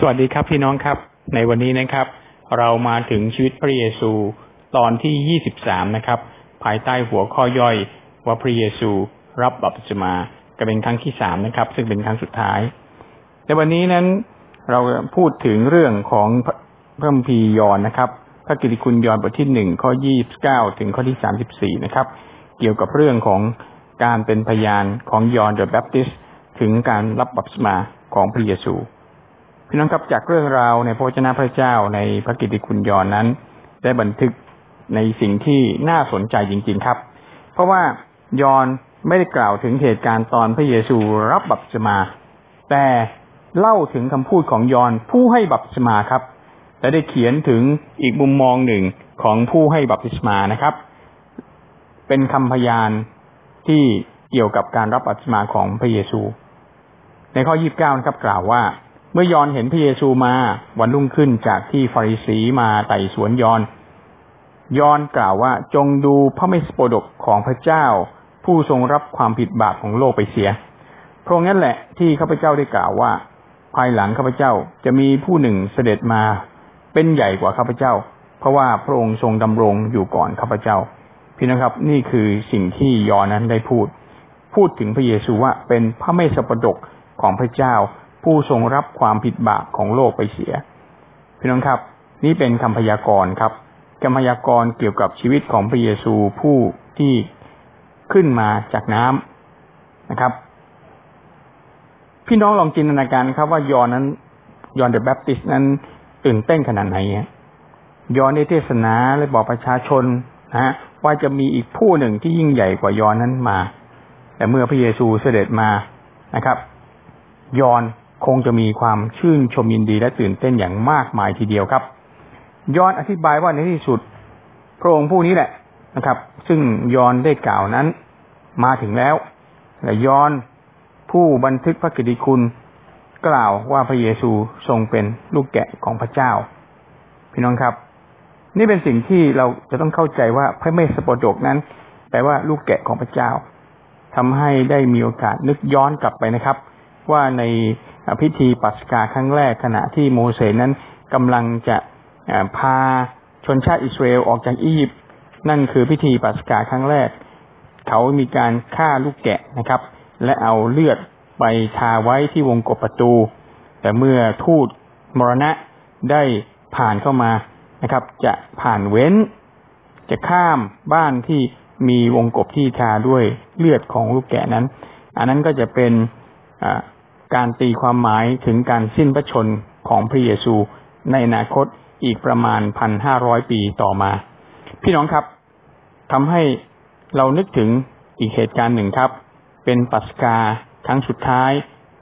สวัสดีครับพี่น้องครับ ในวันนี้นะครับ เรามาถึงชีวิตพระเยซูตอนที่ยี่สิบสามนะครับ ภายใต้หัวข้อย่อยว่าพระเยซูรับบัพติศมาก็เป็นครั้งที่สามนะครับ ซึ่งเป็นครั้งสุดท้าย ในวันนี้นั้นเราพูดถึงเรื่องของพระคัมภีร์ยอนนะครับ พระกิติคุณยอนบทที่หนึ่งข้อยี่บเก้าถึงข้อที่สามสิบสี่นะครับ เกี่ยวกับเรื่องของการเป็นพยานของยอห์น the Baptist ถึงการรับบัพติศมาของพระเยซู พี่น้องครับจากเรื่องราวในพระวจนะพระเจ้าในพระกิตติคุณยอห์นนั้น ได้บันทึกในสิ่งที่น่าสนใจจริง ๆครับ เพราะว่ายอห์นไม่ได้กล่าวถึงเหตุการณ์ตอนพระเยซูรับบัพติศมา แต่เล่าถึงคำพูดของยอห์นผู้ให้บัพติศมาครับ และได้เขียนถึงอีกมุมมองหนึ่งของผู้ให้บัพติศมานะครับ เป็นคำพยานที่เกี่ยวกับการรับบัพติศมาของพระเยซู ในข้อยี่บเก้นะครับกล่าวว่า มื่อยอนเห็นพระเยซูมาวันรุ่งขึ้นจากที่ฟาริสีมาไต่สวนยอน ยอนกล่าวว่าจงดูพระเมสโปดกของพระเจ้า ผู้ทรงรับความผิดบาปของโลกไปเสีย เพราะงั้นแหละที่ข้าพเจ้าได้กล่าวว่า ภายหลังข้าพเจ้าจะมีผู้หนึ่งเสด็จมา เป็นใหญ่กว่าข้าพเจ้า เพราะว่าพระองค์ทรงดำรงอยู่ก่อนข้าพเจ้า พี่นะครับ นี่คือสิ่งที่ยอนั้นได้พูด พูดถึงพระเยซูว่าเป็นพระเมสสปดกของพระเจ้า ผู้ทรงรับความผิดบาปของโลกไปเสีย พี่น้องครับ นี่เป็นคำพยากรณ์ครับคำพยากรณ์เกี่ยวกับชีวิตของพระเยซูผู้ที่ขึ้นมาจากน้ำนะครับ พี่น้องลองจินตนาการครับ ว่ายอนนั้น ยอนเดอะแบปติสนั้นตื่นเต้นขนาดไหนยอนได้เทศนาและบอกประชาชนนะฮะว่าจะมีอีกผู้หนึ่งที่ยิ่งใหญ่กว่ายอนนั้นมา แต่เมื่อพระเยซูเสด็จมานะครับ ยอน คงจะมีความชื่นชมยินดีและตื่นเต้นอย่างมากมายทีเดียวครับ ย้อนอธิบายว่าในที่สุดพระองค์ผู้นี้แหละนะครับ ซึ่งยอนได้กล่าวนั้นมาถึงแล้ว และยอนผู้บันทึกพระกิติคุณ กล่าวว่าพระเยซูทรงเป็นลูกแกะของพระเจ้า พี่น้องครับ นี่เป็นสิ่งที่เราจะต้องเข้าใจว่าพระเมสสโปดกนั้นแปลว่าลูกแกะของพระเจ้าทำให้ได้มีโอกาสนึกย้อนกลับไปนะครับ ว่าในพิธีปัสกาครั้งแรกขณะที่โมเสสนั้นกำลังจะพาชนชาติอิสราเอลออกจากอียิปต์นั่นคือพิธีปัสกาครั้งแรก เขามีการฆ่าลูกแกะนะครับ และเอาเลือดไปทาไว้ที่วงกบประตู แต่เมื่อทูตมรณะได้ผ่านเข้ามานะครับ จะผ่านเว้น จะข้ามบ้านที่มีวงกบที่ทาด้วยเลือดของลูกแกะนั้น อันนั้นก็จะเป็น การตีความหมายถึงการสิ้นพระชนของพระเยซูในอนาคตอีกประมาณพันห้าร้อยปีต่อมา พี่น้องครับทำให้เรานึกถึงอีกเหตุการณ์หนึ่งครับ เป็นปัสกาครั้งสุดท้าย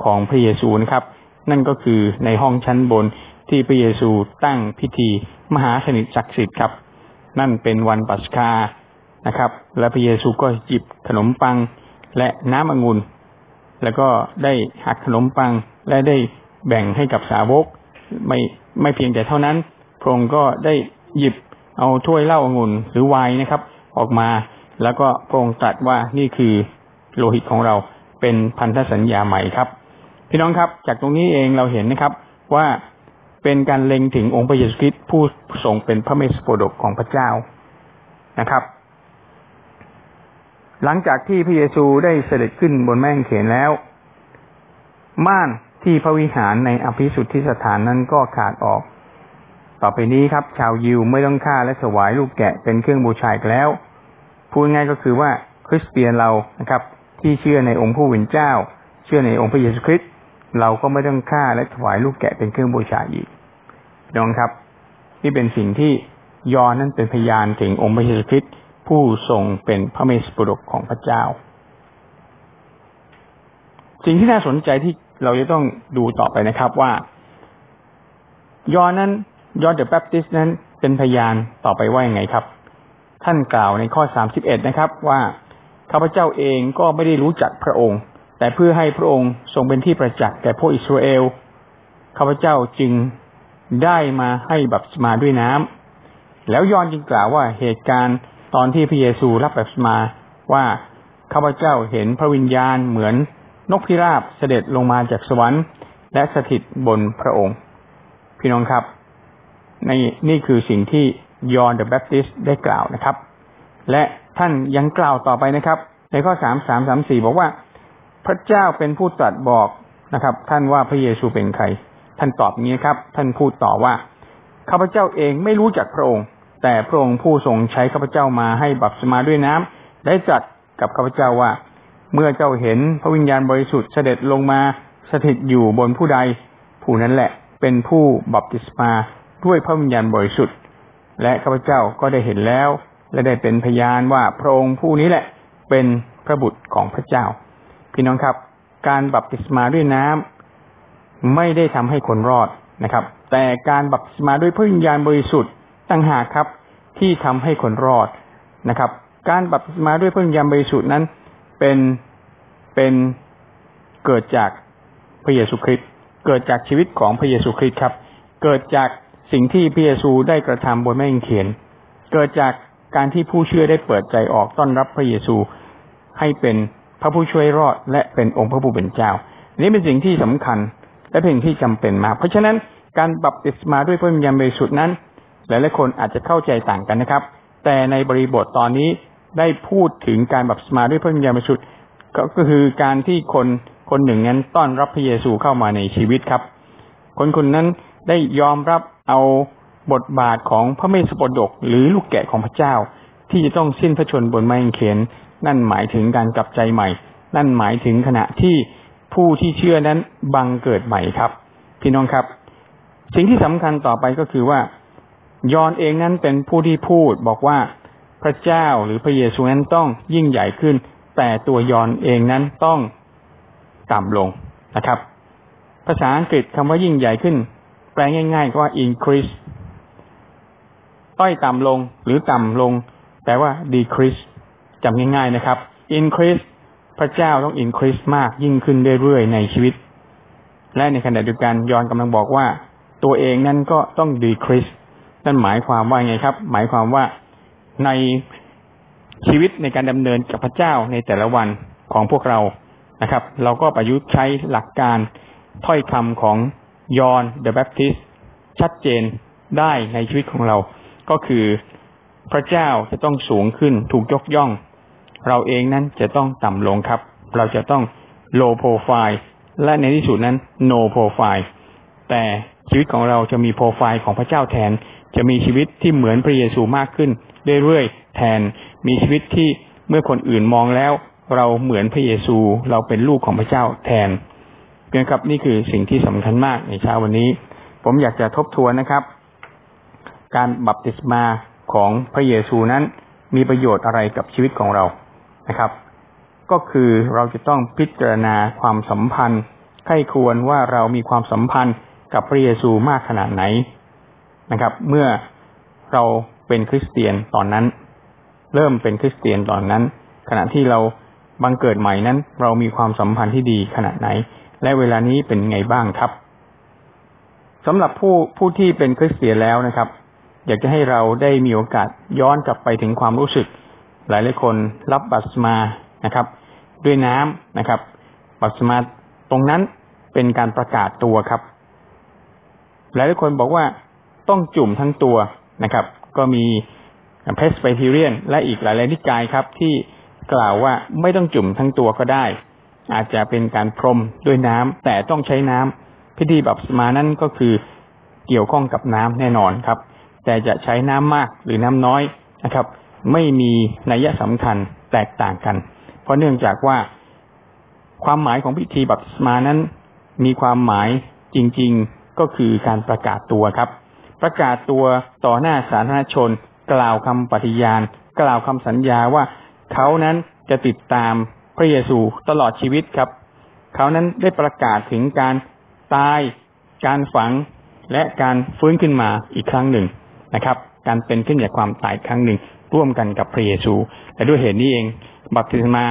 ของพระเยซูนะครับ นั่นก็คือในห้องชั้นบนที่พระเยซูตั้งพิธีมหาสนิทศักดิ์สิทธิ์ครับ นั่นเป็นวันปัสกานะครับ และพระเยซูก็หยิบขนมปังและน้ำองุ่น แล้วก็ได้หักขนมปังและได้แบ่งให้กับสาวก ไม่ไม่เพียงแต่เท่านั้น พระองค์ก็ได้หยิบเอาถ้วยเหล้าองุ่นหรือไวน์นะครับ ออกมา แล้วก็พระองค์ตรัสว่านี่คือโลหิตของเราเป็นพันธสัญญาใหม่ครับ พี่น้องครับ จากตรงนี้เองเราเห็นนะครับว่าเป็นการเล็งถึงองค์พระเยซูคริสต์ผู้ทรงเป็นพระเมสสโปดกของพระเจ้านะครับ หลังจากที่พระเยซูได้เสด็จขึ้นบนแม่งเขนแล้ว ม่านที่พระวิหารในอภิสุทธิสถานนั้นก็ขาดออก ต่อไปนี้ครับ ชาวยิวไม่ต้องฆ่าและถวายลูกแกะเป็นเครื่องบูชาอีกแล้ว พูดง่ายก็คือว่าคริสเตียนเรานะครับ ที่เชื่อในองค์ผู้วินเจ้า เชื่อในองค์พระเยซูคริสต์เราก็ไม่ต้องฆ่าและถวายลูกแกะเป็นเครื่องบูชาอีกน้องครับ นี่เป็นสิ่งที่ยอนนั้นเป็นพยานถึงองค์พระเยซูคริสต์ ผู้ทรงเป็นพระเมสสปุรกของพระเจ้า สิ่งที่น่าสนใจที่เราจะต้องดูต่อไปนะครับว่า ยอนนั้นยอนเดอะแบปติสนั้นเป็นพยานต่อไปว่าอย่างไงครับ ท่านกล่าวในข้อสามสิบเอ็ดนะครับว่าข้าพเจ้าเองก็ไม่ได้รู้จักพระองค์ แต่เพื่อให้พระองค์ทรงเป็นที่ประจักษ์แก่พวกอิสราเอลข้าพเจ้าจึงได้มาให้บัพติศมาด้วยน้ำแล้วยอนจึงกล่าวว่าเหตุการณ์ ตอนที่พระเยซูรับแบบมาว่าข้าพเจ้าเห็นพระวิญญาณเหมือนนกพิราบเสด็จลงมาจากสวรรค์ และสถิตบนพระองค์ พี่น้องครับในนี่คือสิ่งที่ยอห์นเดอะแบปติสได้กล่าวนะครับ และท่านยังกล่าวต่อไปนะครับ ในข้อสามสามสามสี่บอกว่า พระเจ้าเป็นผู้ตรัสบอกนะครับ ท่านว่าพระเยซูเป็นใคร ท่านตอบอย่างนี้ครับ ท่านพูดต่อว่าข้าพเจ้าเองไม่รู้จักพระองค์ แต่พระองค์ผู้ทรงใช้ข้าพเจ้ามาให้บัพติศมาด้วยน้ำได้จัดกับข้าพเจ้าว่า เมื่อเจ้าเห็นพระวิญญาณบริสุทธิ์เสด็จลงมาสถิตอยู่บนผู้ใด ผู้นั้นแหละเป็นผู้บัพติศมาด้วยพระวิญญาณบริสุทธิ์ และข้าพเจ้าก็ได้เห็นแล้ว และได้เป็นพยานว่าพระองค์ผู้นี้แหละเป็นพระบุตรของพระเจ้า พี่น้องครับ การบัพติศมาด้วยน้ำไม่ได้ทำให้คนรอดนะครับ แต่การบัพติศมาด้วยพระวิญญาณบริสุทธิ์ ต่างหากครับที่ทำให้คนรอดนะครับ การบัพติศมาด้วยพระวิญญาณบริสุทธิ์นั้นเป็นเป็นเกิดจากพระเยซูคริสต์เกิดจากชีวิตของพระเยซูคริสต์ครับ เกิดจากสิ่งที่พระเยซูได้กระทำบนแม่เขียนเกิดจากการที่ผู้เชื่อได้เปิดใจออกต้อนรับพระเยซูให้เป็นพระผู้ช่วยรอดและเป็นองค์พระผู้เป็นเจ้า นี้เป็นสิ่งที่สำคัญและเป็นที่จำเป็นมาก เพราะฉะนั้นการบัพติศมาด้วยพระวิญญาณบริสุทธิ์นั้น หลายหลายคนอาจจะเข้าใจต่างกันนะครับ แต่ในบริบทตอนนี้ได้พูดถึงการบัพติศมาด้วยพระวิญญาณบริสุทธิ์ก็คือการที่คนคนหนึ่งนั้นต้อนรับพระเยซูเข้ามาในชีวิตครับ คนคนนั้นได้ยอมรับเอาบทบาทของพระเมสสโปดก หรือลูกแกะของพระเจ้า ที่จะต้องสิ้นพระชนบนไม้กางเขนนั่นหมายถึงการกลับใจใหม่ นั่นหมายถึงขณะที่ผู้ที่เชื่อนั้นบังเกิดใหม่ครับ พี่น้องครับ สิ่งที่สำคัญต่อไปก็คือว่า ยอนเองนั้นเป็นผู้ที่พูดบอกว่าพระเจ้าหรือพระเยซูนั้นต้องยิ่งใหญ่ขึ้น แต่ตัวยอนเองนั้นต้องต่ำลงนะครับ ภาษาอังกฤษคำว่ายิ่งใหญ่ขึ้น แปลง่ายๆก็ว่า increase ต้อยต่ำลงหรือต่ำลง แปลว่า decrease จำง่ายๆนะครับ increase พระเจ้าต้อง increase มากยิ่งขึ้นเรื่อยๆในชีวิต และในขณะเดียวกันยอนกำลังบอกว่า ตัวเองนั่นก็ต้อง decrease นั่นหมายความว่าไงครับ หมายความว่าในชีวิตในการดำเนินกับพระเจ้าในแต่ละวันของพวกเรานะครับ เราก็ประยุกต์ใช้หลักการถ้อยคำของยอห์นเดอะแบปติสชัดเจนได้ในชีวิตของเรา ก็คือพระเจ้าจะต้องสูงขึ้นถูกยกย่อง เราเองนั้นจะต้องต่ำลงครับ เราจะต้อง low profile และในที่สุดนั้น no profile แต่ ชีวิตของเราจะมีโปรไฟล์ของพระเจ้าแทน จะมีชีวิตที่เหมือนพระเยซูมากขึ้นเรื่อยๆแทน มีชีวิตที่เมื่อคนอื่นมองแล้ว เราเหมือนพระเยซู เราเป็นลูกของพระเจ้าแทนเพียงครับนี่คือสิ่งที่สำคัญมากในเช้าวันนี้ ผมอยากจะทบทวนนะครับ การบัพติศมาของพระเยซูนั้นมีประโยชน์อะไรกับชีวิตของเรานะครับ ก็คือเราจะต้องพิจารณาความสัมพันธ์ใครควรว่าเรามีความสัมพันธ์ กับพระเยซูมากขนาดไหนนะครับ เมื่อเราเป็นคริสเตียนตอนนั้น เริ่มเป็นคริสเตียนตอนนั้น ขณะที่เราบังเกิดใหม่นั้น เรามีความสัมพันธ์ที่ดีขนาดไหน และเวลานี้เป็นไงบ้างครับสำหรับผู้ผู้ที่เป็นคริสเตียนแล้วนะครับ อยากจะให้เราได้มีโอกาสย้อนกลับไปถึงความรู้สึก หลายหลายคนรับบัตรมานะครับ ด้วยน้ำนะครับบัตรมาตรงนั้นเป็นการประกาศตัวครับ หลายคนบอกว่าต้องจุ่มทั้งตัวนะครับ ก็มีเพสไปทีเรียนและอีกหลายๆนิกายครับ ที่กล่าวว่าไม่ต้องจุ่มทั้งตัวก็ได้ อาจจะเป็นการพรมด้วยน้ำแต่ต้องใช้น้ำพิธีบัพติศมานั้นก็คือเกี่ยวข้องกับน้ำแน่นอนครับ แต่จะใช้น้ำมากหรือน้ำน้อยนะครับ ไม่มีนัยสำคัญแตกต่างกัน เพราะเนื่องจากว่าความหมายของพิธีบัพติศมานั้น มีความหมายจริง ๆ ก็คือการประกาศตัวครับ ประกาศตัวต่อหน้าสาธารณชน กล่าวคำปฏิญาณ กล่าวคำสัญญาว่าเขานั้นจะติดตามพระเยซูตลอดชีวิตครับ เขานั้นได้ประกาศถึงการตาย การฝังและการฟื้นขึ้นมาอีกครั้งหนึ่งนะครับ การเป็นขึ้นจากความตายครั้งหนึ่ง ร่วมกันกับพระเยซูและด้วยเหตุนี้เอง บัพติศมา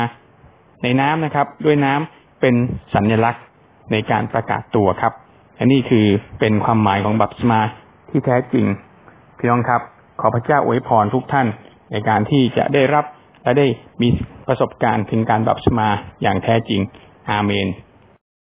ในน้ำนะครับ ด้วยน้ำเป็นสัญลักษณ์ในการประกาศตัวครับ อันนี้คือเป็นความหมายของบัพติมาที่แท้จริงพี่น้องครับ ขอพระเจ้าอวยพรทุกท่านในการที่จะได้รับและได้มีประสบการณ์ถึงการบัพติมาอย่างแท้จริง อาเมน